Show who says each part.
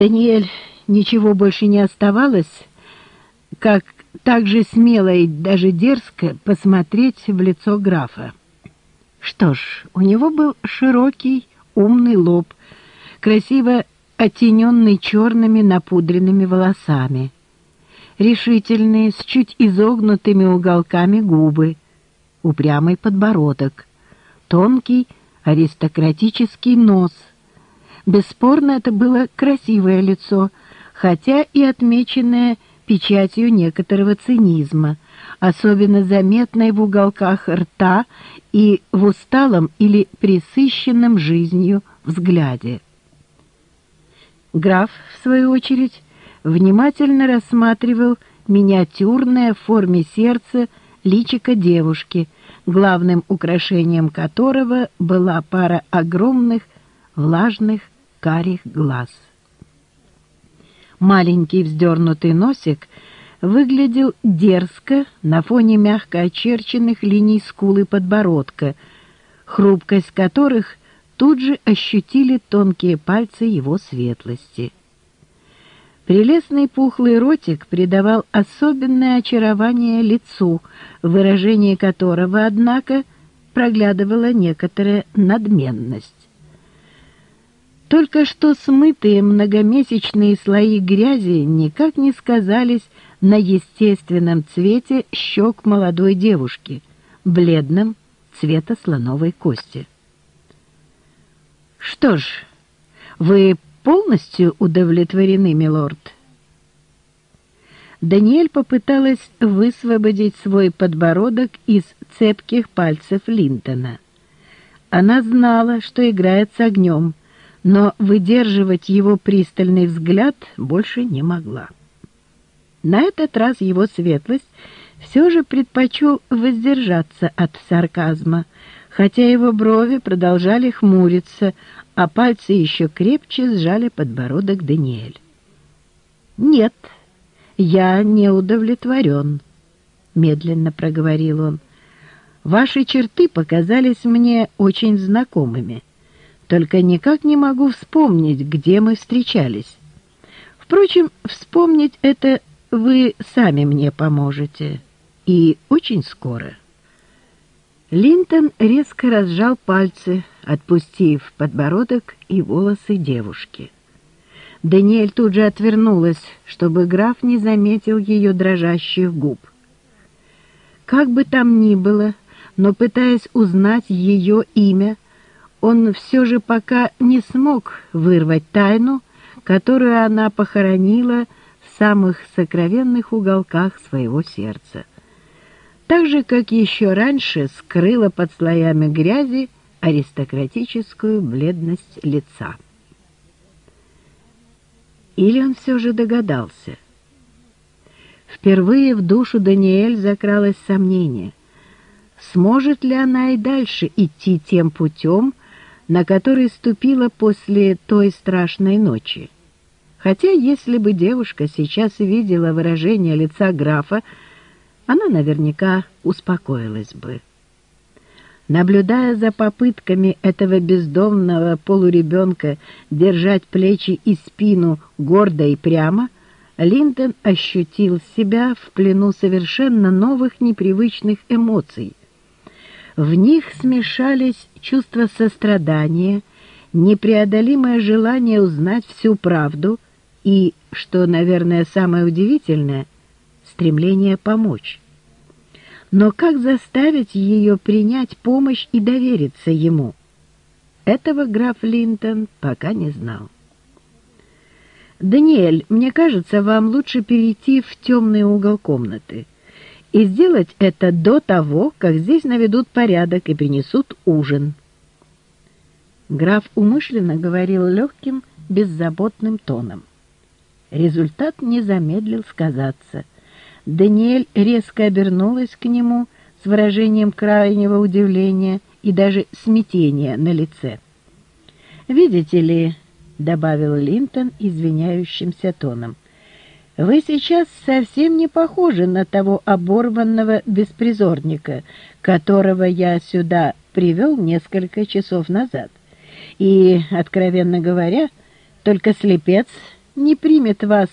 Speaker 1: Даниэль ничего больше не оставалось, как так же смело и даже дерзко посмотреть в лицо графа. Что ж, у него был широкий, умный лоб, красиво оттененный черными напудренными волосами, решительные, с чуть изогнутыми уголками губы, упрямый подбородок, тонкий аристократический нос — Бесспорно, это было красивое лицо, хотя и отмеченное печатью некоторого цинизма, особенно заметной в уголках рта и в усталом или присыщенном жизнью взгляде. Граф, в свою очередь, внимательно рассматривал миниатюрное в форме сердца личико девушки, главным украшением которого была пара огромных влажных карих глаз. Маленький вздернутый носик выглядел дерзко на фоне мягко очерченных линий скулы подбородка, хрупкость которых тут же ощутили тонкие пальцы его светлости. Прелестный пухлый ротик придавал особенное очарование лицу, выражение которого, однако, проглядывала некоторая надменность. Только что смытые многомесячные слои грязи никак не сказались на естественном цвете щек молодой девушки, бледном цвета слоновой кости. «Что ж, вы полностью удовлетворены, милорд?» Даниэль попыталась высвободить свой подбородок из цепких пальцев Линтона. Она знала, что играет с огнем, но выдерживать его пристальный взгляд больше не могла. На этот раз его светлость все же предпочел воздержаться от сарказма, хотя его брови продолжали хмуриться, а пальцы еще крепче сжали подбородок Даниэль. «Нет, я не удовлетворен», — медленно проговорил он. «Ваши черты показались мне очень знакомыми». Только никак не могу вспомнить, где мы встречались. Впрочем, вспомнить это вы сами мне поможете. И очень скоро. Линтон резко разжал пальцы, отпустив подбородок и волосы девушки. Даниэль тут же отвернулась, чтобы граф не заметил ее дрожащих губ. Как бы там ни было, но пытаясь узнать ее имя, он все же пока не смог вырвать тайну, которую она похоронила в самых сокровенных уголках своего сердца. Так же, как еще раньше скрыла под слоями грязи аристократическую бледность лица. Или он все же догадался? Впервые в душу Даниэль закралось сомнение. Сможет ли она и дальше идти тем путем, на который ступила после той страшной ночи. Хотя, если бы девушка сейчас видела выражение лица графа, она наверняка успокоилась бы. Наблюдая за попытками этого бездомного полуребенка держать плечи и спину гордо и прямо, Линдон ощутил себя в плену совершенно новых непривычных эмоций, в них смешались чувство сострадания, непреодолимое желание узнать всю правду и, что, наверное, самое удивительное, стремление помочь. Но как заставить ее принять помощь и довериться ему? Этого граф Линтон пока не знал. «Даниэль, мне кажется, вам лучше перейти в темный угол комнаты», и сделать это до того, как здесь наведут порядок и принесут ужин. Граф умышленно говорил легким, беззаботным тоном. Результат не замедлил сказаться. Даниэль резко обернулась к нему с выражением крайнего удивления и даже смятения на лице. «Видите ли», — добавил Линтон извиняющимся тоном, — вы сейчас совсем не похожи на того оборванного беспризорника, которого я сюда привел несколько часов назад. И, откровенно говоря, только слепец не примет вас